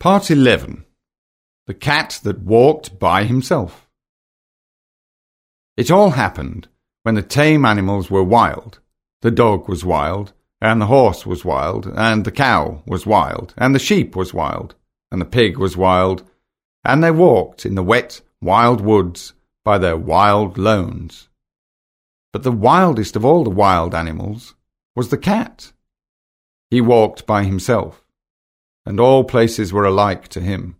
Part 11 The Cat That Walked by Himself. It all happened when the tame animals were wild. The dog was wild, and the horse was wild, and the cow was wild, and the sheep was wild, and the pig was wild, and they walked in the wet, wild woods by their wild lones. But the wildest of all the wild animals was the cat. He walked by himself and all places were alike to him.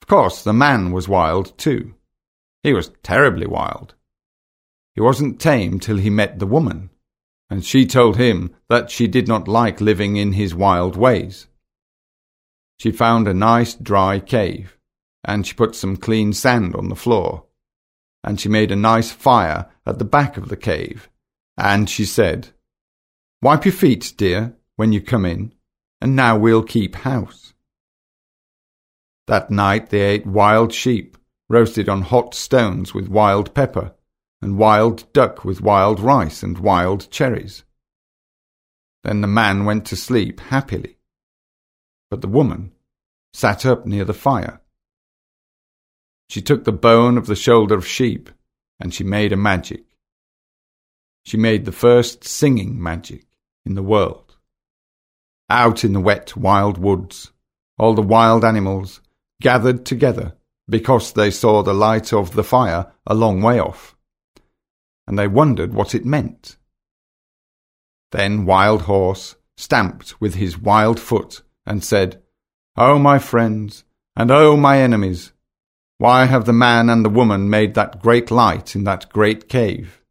Of course, the man was wild too. He was terribly wild. He wasn't tame till he met the woman, and she told him that she did not like living in his wild ways. She found a nice dry cave, and she put some clean sand on the floor, and she made a nice fire at the back of the cave, and she said, Wipe your feet, dear, when you come in, and now we'll keep house. That night they ate wild sheep, roasted on hot stones with wild pepper, and wild duck with wild rice and wild cherries. Then the man went to sleep happily, but the woman sat up near the fire. She took the bone of the shoulder of sheep, and she made a magic. She made the first singing magic in the world. Out in the wet, wild woods, all the wild animals gathered together because they saw the light of the fire a long way off, and they wondered what it meant. Then Wild Horse stamped with his wild foot and said, oh, my friends, and oh, my enemies, why have the man and the woman made that great light in that great cave?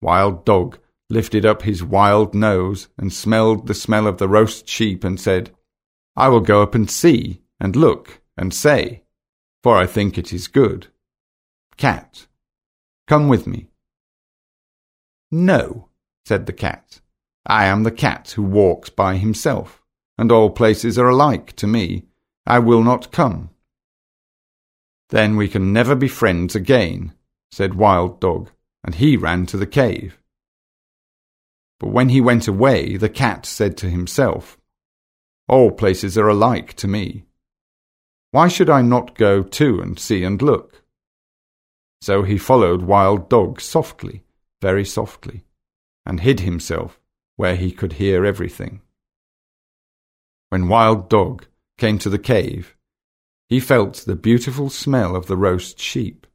Wild Dog lifted up his wild nose and smelled the smell of the roast sheep and said, I will go up and see and look and say, for I think it is good. Cat, come with me. No, said the cat. I am the cat who walks by himself, and all places are alike to me. I will not come. Then we can never be friends again, said Wild Dog, and he ran to the cave. But when he went away, the cat said to himself, All places are alike to me. Why should I not go too and see and look? So he followed Wild Dog softly, very softly, and hid himself where he could hear everything. When Wild Dog came to the cave, he felt the beautiful smell of the roast sheep,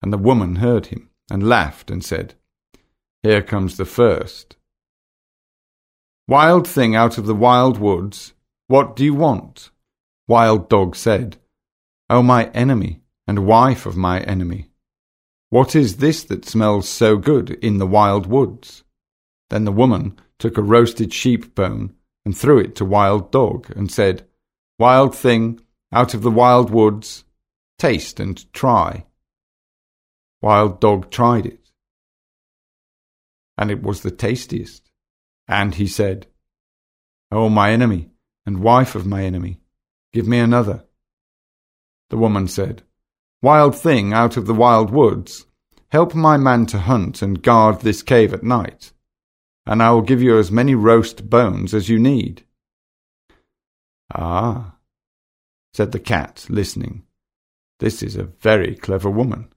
and the woman heard him and laughed and said, Here comes the first. Wild thing out of the wild woods, what do you want? Wild Dog said, O oh, my enemy, and wife of my enemy, what is this that smells so good in the wild woods? Then the woman took a roasted sheep bone and threw it to Wild Dog, and said, Wild thing, out of the wild woods, taste and try. Wild Dog tried it, and it was the tastiest. And he said, O my enemy, and wife of my enemy, give me another. The woman said, Wild thing out of the wild woods, help my man to hunt and guard this cave at night, and I will give you as many roast bones as you need. Ah, said the cat, listening, this is a very clever woman,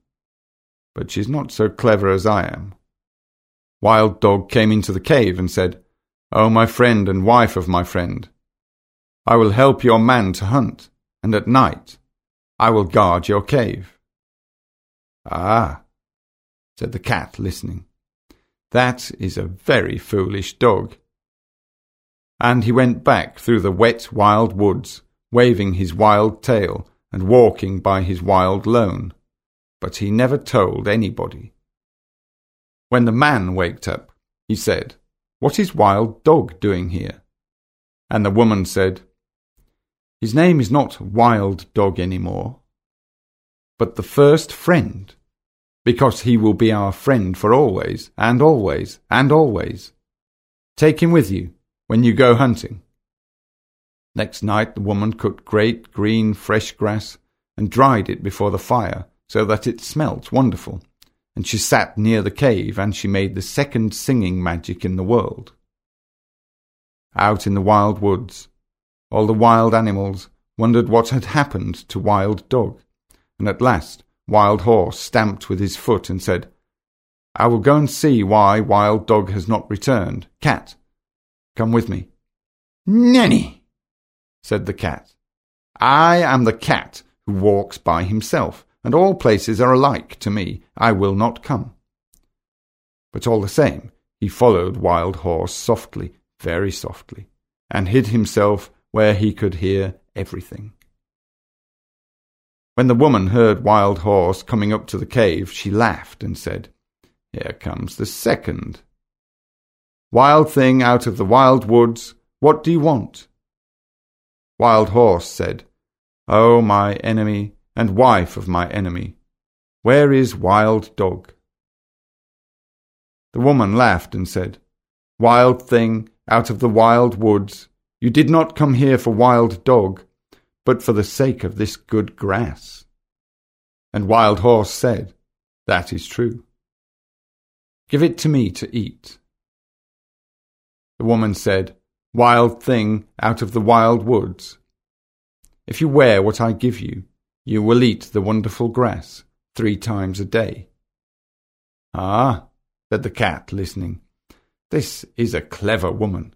but she's not so clever as I am. Wild Dog came into the cave and said, O my friend and wife of my friend, I will help your man to hunt, and at night I will guard your cave. Ah, said the cat, listening, that is a very foolish dog. And he went back through the wet wild woods, waving his wild tail and walking by his wild lone, but he never told anybody. When the man waked up, he said, what is Wild Dog doing here? And the woman said, His name is not Wild Dog any more, but the first friend, because he will be our friend for always, and always, and always. Take him with you when you go hunting. Next night the woman cooked great green fresh grass and dried it before the fire so that it smelt wonderful and she sat near the cave and she made the second singing magic in the world. Out in the wild woods, all the wild animals wondered what had happened to Wild Dog, and at last Wild Horse stamped with his foot and said, I will go and see why Wild Dog has not returned. Cat, come with me. Nenni, said the cat. I am the cat who walks by himself, and all places are alike to me. I will not come. But all the same, he followed Wild Horse softly, very softly, and hid himself where he could hear everything. When the woman heard Wild Horse coming up to the cave, she laughed and said, Here comes the second. Wild thing out of the wild woods, what do you want? Wild Horse said, oh, my enemy and wife of my enemy, where is Wild Dog? The woman laughed and said, Wild thing out of the wild woods, you did not come here for Wild Dog, but for the sake of this good grass. And Wild Horse said, That is true. Give it to me to eat. The woman said, Wild thing out of the wild woods, if you wear what I give you, you will eat the wonderful grass three times a day. Ah, said the cat, listening, this is a clever woman,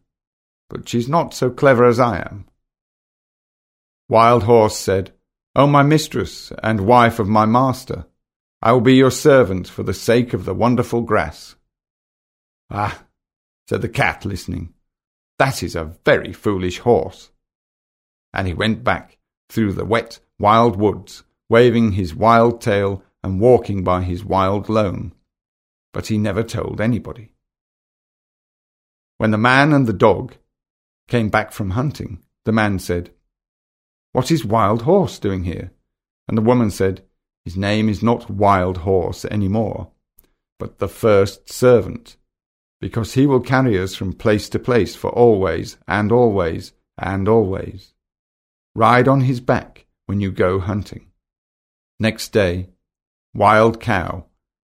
but she's not so clever as I am. Wild Horse said, O my mistress and wife of my master, I will be your servant for the sake of the wonderful grass. Ah, said the cat, listening, that is a very foolish horse. And he went back through the wet, wild woods, waving his wild tail and walking by his wild lone. But he never told anybody. When the man and the dog came back from hunting, the man said, What is Wild Horse doing here? And the woman said, His name is not Wild Horse any more, but the first servant, because he will carry us from place to place for always and always and always. Ride on his back when you go hunting. Next day, Wild Cow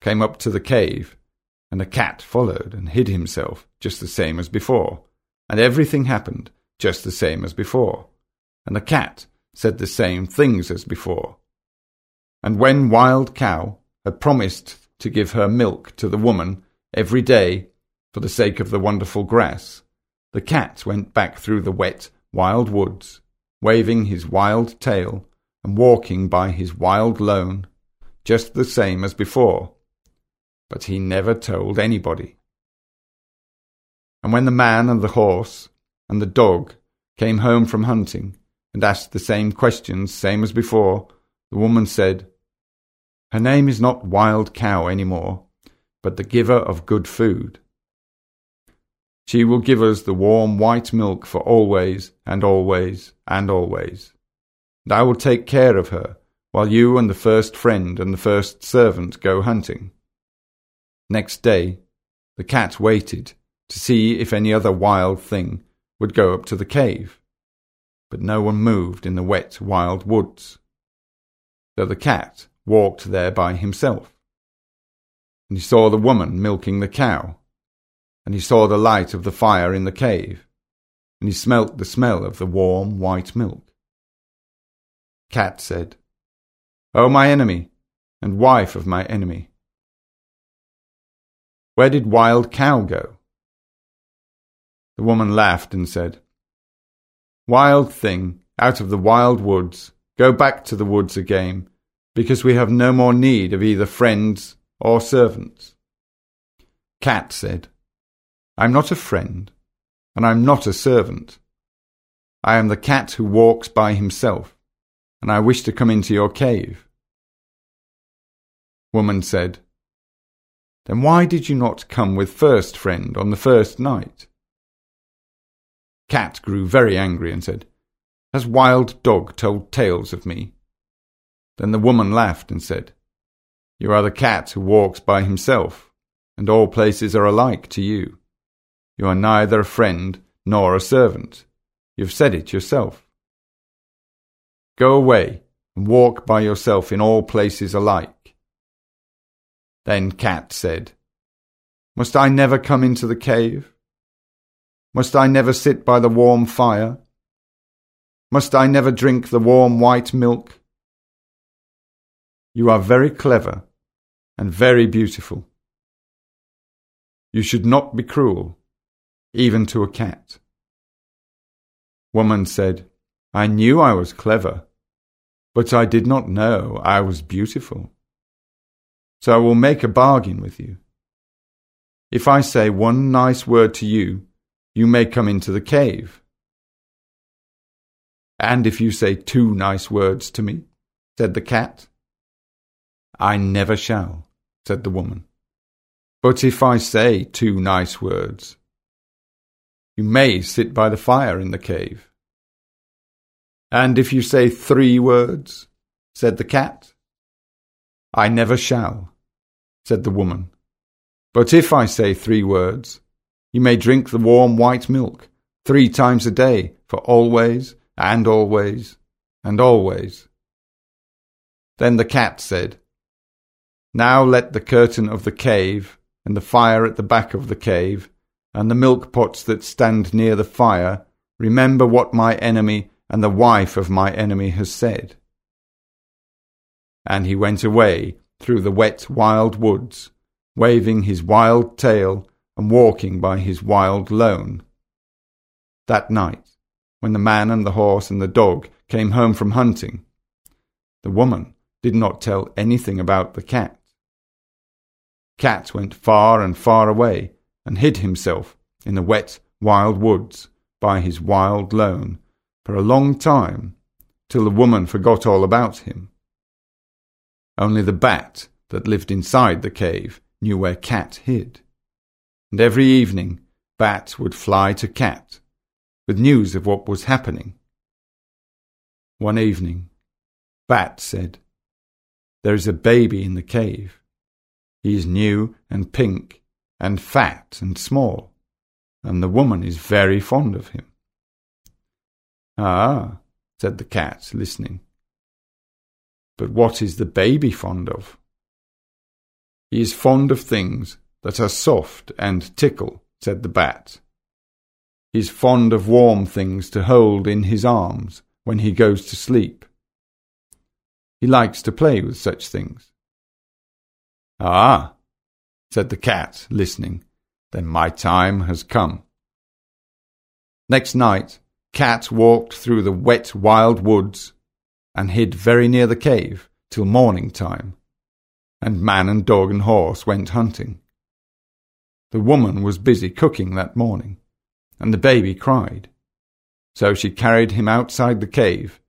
came up to the cave, and a cat followed and hid himself just the same as before, and everything happened just the same as before, and the cat said the same things as before. And when Wild Cow had promised to give her milk to the woman every day for the sake of the wonderful grass, the cat went back through the wet, wild woods waving his wild tail and walking by his wild lone, just the same as before. But he never told anybody. And when the man and the horse and the dog came home from hunting and asked the same questions, same as before, the woman said, Her name is not Wild Cow any more, but the giver of good food. She will give us the warm white milk for always and always and always. And I will take care of her while you and the first friend and the first servant go hunting. Next day, the cat waited to see if any other wild thing would go up to the cave, but no one moved in the wet wild woods. So the cat walked there by himself. And he saw the woman milking the cow and he saw the light of the fire in the cave, and he smelt the smell of the warm white milk. Cat said, O my enemy, and wife of my enemy, where did Wild Cow go? The woman laughed and said, Wild thing, out of the wild woods, go back to the woods again, because we have no more need of either friends or servants. Cat said, I'm not a friend, and I'm not a servant. I am the cat who walks by himself, and I wish to come into your cave. Woman said, Then why did you not come with first friend on the first night? Cat grew very angry and said, Has wild dog told tales of me? Then the woman laughed and said, You are the cat who walks by himself, and all places are alike to you. You are neither a friend nor a servant. You've said it yourself. Go away and walk by yourself in all places alike. Then Cat said, Must I never come into the cave? Must I never sit by the warm fire? Must I never drink the warm white milk? You are very clever and very beautiful. You should not be cruel, even to a cat. Woman said, I knew I was clever, but I did not know I was beautiful. So I will make a bargain with you. If I say one nice word to you, you may come into the cave. And if you say two nice words to me, said the cat, I never shall, said the woman. But if I say two nice words, you may sit by the fire in the cave. And if you say three words, said the cat, I never shall, said the woman. But if I say three words, you may drink the warm white milk three times a day for always and always and always. Then the cat said, Now let the curtain of the cave and the fire at the back of the cave and the milk pots that stand near the fire remember what my enemy and the wife of my enemy has said. And he went away through the wet wild woods, waving his wild tail and walking by his wild lone. That night, when the man and the horse and the dog came home from hunting, the woman did not tell anything about the cat. Cat went far and far away and hid himself in the wet wild woods by his wild lone for a long time, till the woman forgot all about him. Only the bat that lived inside the cave knew where Cat hid. And every evening, Bat would fly to Cat with news of what was happening. One evening, Bat said, There is a baby in the cave. He is new and pink and fat and small, and the woman is very fond of him. Ah, said the cat, listening. But what is the baby fond of? He is fond of things that are soft and tickle, said the bat. He is fond of warm things to hold in his arms when he goes to sleep. He likes to play with such things. Ah, said the cat, listening, then my time has come. Next night, Cat walked through the wet wild woods and hid very near the cave till morning time, and man and dog and horse went hunting. The woman was busy cooking that morning, and the baby cried. So she carried him outside the cave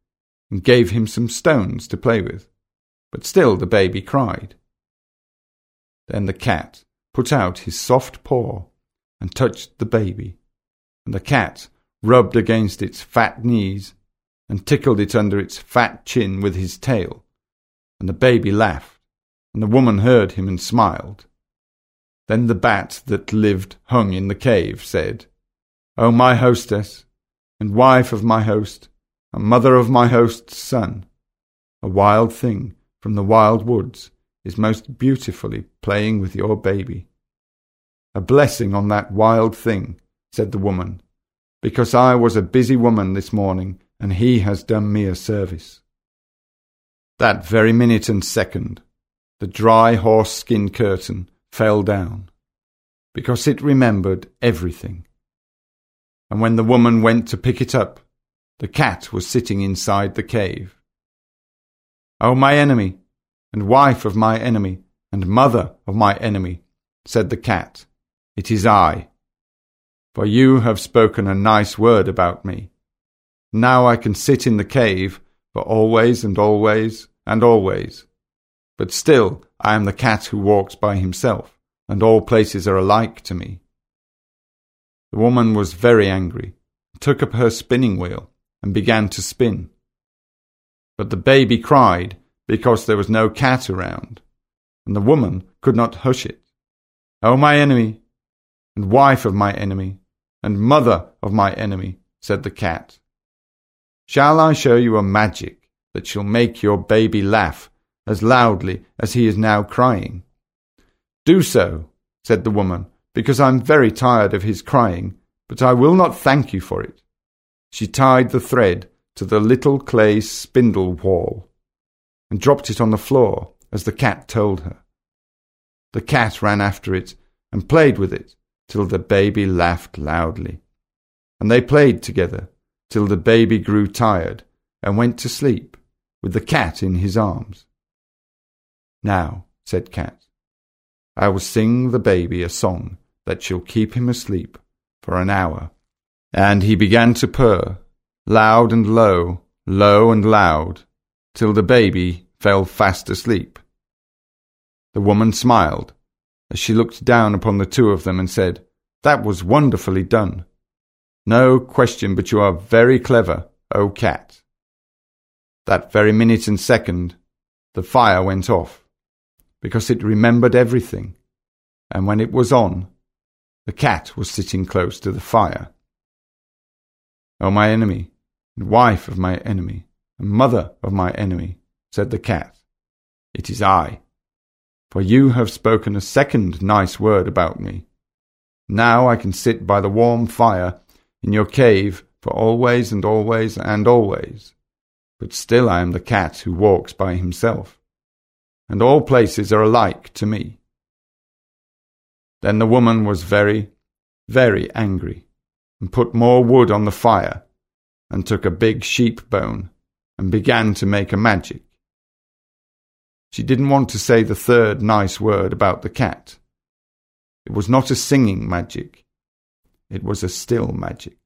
and gave him some stones to play with, but still the baby cried. Then the cat put out his soft paw and touched the baby, and the cat rubbed against its fat knees, and tickled it under its fat chin with his tail. And the baby laughed, and the woman heard him and smiled. Then the bat that lived hung in the cave said, O my hostess, and wife of my host, and mother of my host's son, a wild thing from the wild woods is most beautifully playing with your baby. A blessing on that wild thing, said the woman, because I was a busy woman this morning, and he has done me a service. That very minute and second, the dry horse skin curtain fell down, because it remembered everything. And when the woman went to pick it up, the cat was sitting inside the cave. O oh, my enemy, and wife of my enemy, and mother of my enemy, said the cat, it is I for you have spoken a nice word about me. Now I can sit in the cave for always and always and always. But still I am the cat who walks by himself, and all places are alike to me. The woman was very angry, took up her spinning wheel, and began to spin. But the baby cried because there was no cat around, and the woman could not hush it. O oh, my enemy, and wife of my enemy, and mother of my enemy, said the cat. Shall I show you a magic that shall make your baby laugh as loudly as he is now crying? Do so, said the woman, because I'm very tired of his crying, but I will not thank you for it. She tied the thread to the little clay spindle whorl and dropped it on the floor as the cat told her. The cat ran after it and played with it till the baby laughed loudly. And they played together till the baby grew tired and went to sleep with the cat in his arms. Now, said Cat, I will sing the baby a song that shall keep him asleep for an hour. And he began to purr, loud and low, low and loud, till the baby fell fast asleep. The woman smiled as she looked down upon the two of them and said, That was wonderfully done. No question but you are very clever, O cat. That very minute and second, the fire went off, because it remembered everything, and when it was on, the cat was sitting close to the fire. O my enemy, and wife of my enemy, and mother of my enemy, said the cat, it is I. For you have spoken a second nice word about me. Now I can sit by the warm fire in your cave for always and always and always. But still I am the cat who walks by himself, and all places are alike to me. Then the woman was very, very angry, and put more wood on the fire, and took a big sheep bone, and began to make a magic. She didn't want to say the third nice word about the cat. It was not a singing magic, it was a still magic.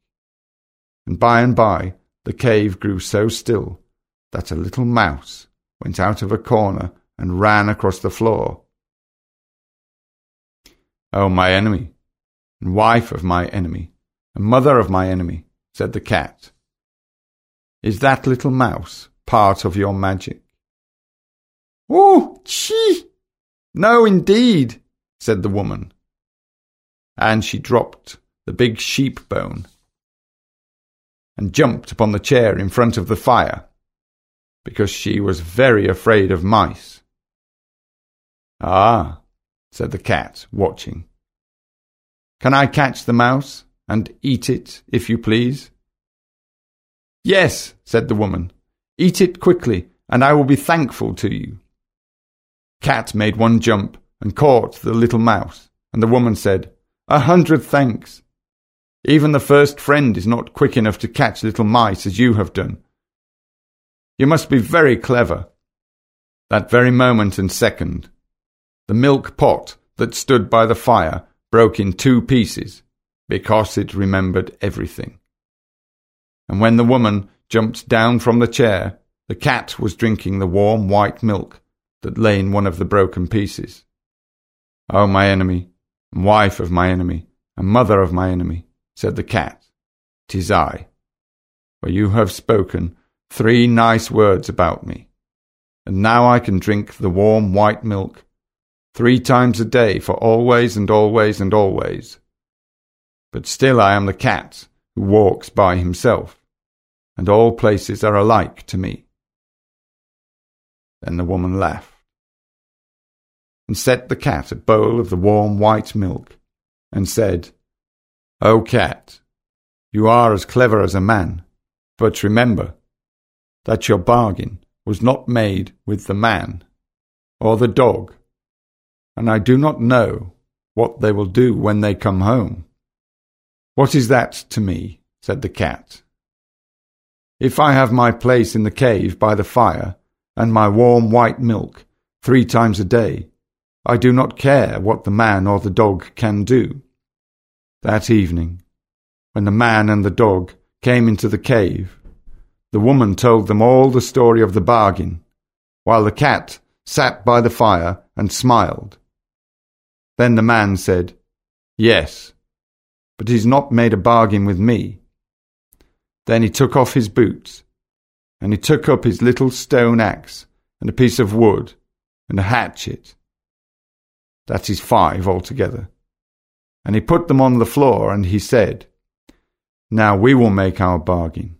And by and by the cave grew so still that a little mouse went out of a corner and ran across the floor. Oh, my enemy, and wife of my enemy, and mother of my enemy, said the cat. Is that little mouse part of your magic? Oh, chee! No, indeed, said the woman. And she dropped the big sheep bone and jumped upon the chair in front of the fire because she was very afraid of mice. Ah, said the cat, watching. Can I catch the mouse and eat it, if you please? Yes, said the woman. Eat it quickly, and I will be thankful to you. Cat made one jump and caught the little mouse, and the woman said, A hundred thanks. Even the first friend is not quick enough to catch little mice as you have done. You must be very clever. That very moment and second, the milk pot that stood by the fire broke in two pieces because it remembered everything. And when the woman jumped down from the chair, the cat was drinking the warm white milk that lay in one of the broken pieces. O oh, my enemy, and wife of my enemy, and mother of my enemy, said the cat, tis I. For you have spoken three nice words about me, and now I can drink the warm white milk three times a day for always and always and always. But still I am the cat who walks by himself, and all places are alike to me. Then the woman laughed, and set the cat a bowl of the warm white milk, and said, O oh, cat, you are as clever as a man, but remember that your bargain was not made with the man or the dog and I do not know what they will do when they come home. What is that to me? said the cat. If I have my place in the cave by the fire, and my warm white milk three times a day, I do not care what the man or the dog can do. That evening, when the man and the dog came into the cave, the woman told them all the story of the bargain, while the cat sat by the fire and smiled. Then the man said, Yes, but he's not made a bargain with me. Then he took off his boots, and he took up his little stone axe, and a piece of wood, and a hatchet. That is five altogether. And he put them on the floor, and he said, Now we will make our bargain.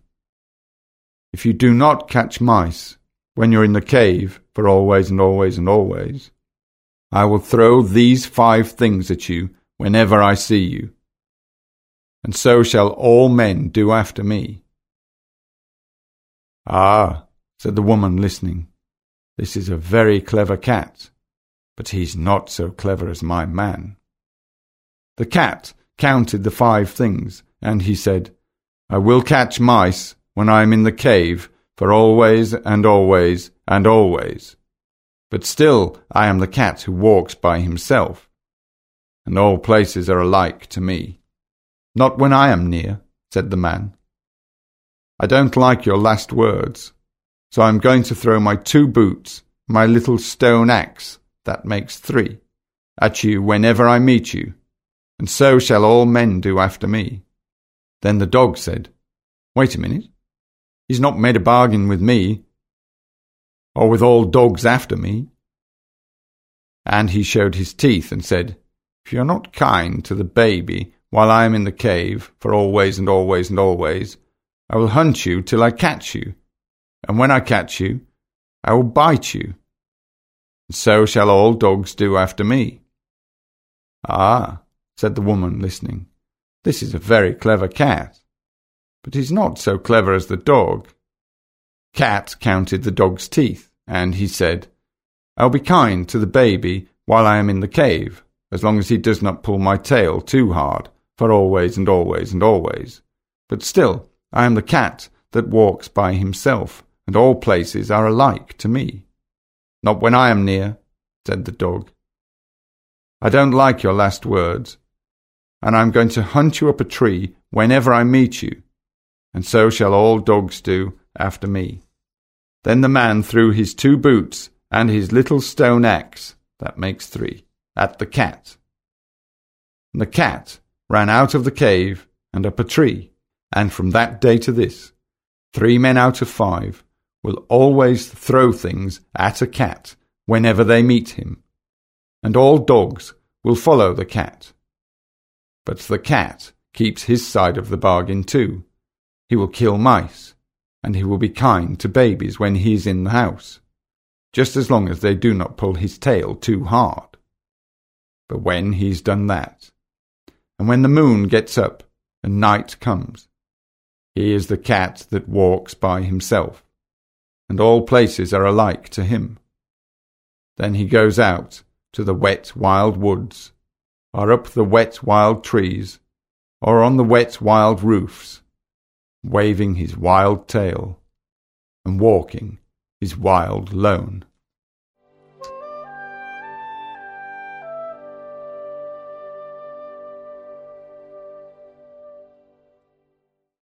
If you do not catch mice when you're in the cave for always and always and always, I will throw these five things at you whenever I see you. And so shall all men do after me. Ah, said the woman, listening. This is a very clever cat, but he's not so clever as my man. The cat counted the five things, and he said, I will catch mice when I am in the cave for always and always and always. But still I am the cat who walks by himself, and all places are alike to me. Not when I am near, said the man. I don't like your last words, so I'm going to throw my two boots, my little stone axe, that makes three, at you whenever I meet you, and so shall all men do after me. Then the dog said, Wait a minute. He's not made a bargain with me, or with all dogs after me. And he showed his teeth and said, If you're not kind to the baby while I am in the cave for always and always and always, I will hunt you till I catch you, and when I catch you, I will bite you. So shall all dogs do after me. Ah, said the woman, listening, this is a very clever cat. But he's not so clever as the dog. Cat counted the dog's teeth, and he said, I'll be kind to the baby while I am in the cave, as long as he does not pull my tail too hard, for always and always and always. But still, I am the cat that walks by himself, and all places are alike to me. Not when I am near, said the dog. I don't like your last words, and I'm going to hunt you up a tree whenever I meet you, and so shall all dogs do after me. Then the man threw his two boots and his little stone axe, that makes three, at the cat. And the cat ran out of the cave and up a tree and from that day to this, three men out of five will always throw things at a cat whenever they meet him, and all dogs will follow the cat. But the cat keeps his side of the bargain too. He will kill mice, and he will be kind to babies when he is in the house, just as long as they do not pull his tail too hard. But when he's done that, and when the moon gets up and night comes, he is the cat that walks by himself, and all places are alike to him. Then he goes out to the wet wild woods, or up the wet wild trees, or on the wet wild roofs, waving his wild tail, and walking his wild lone.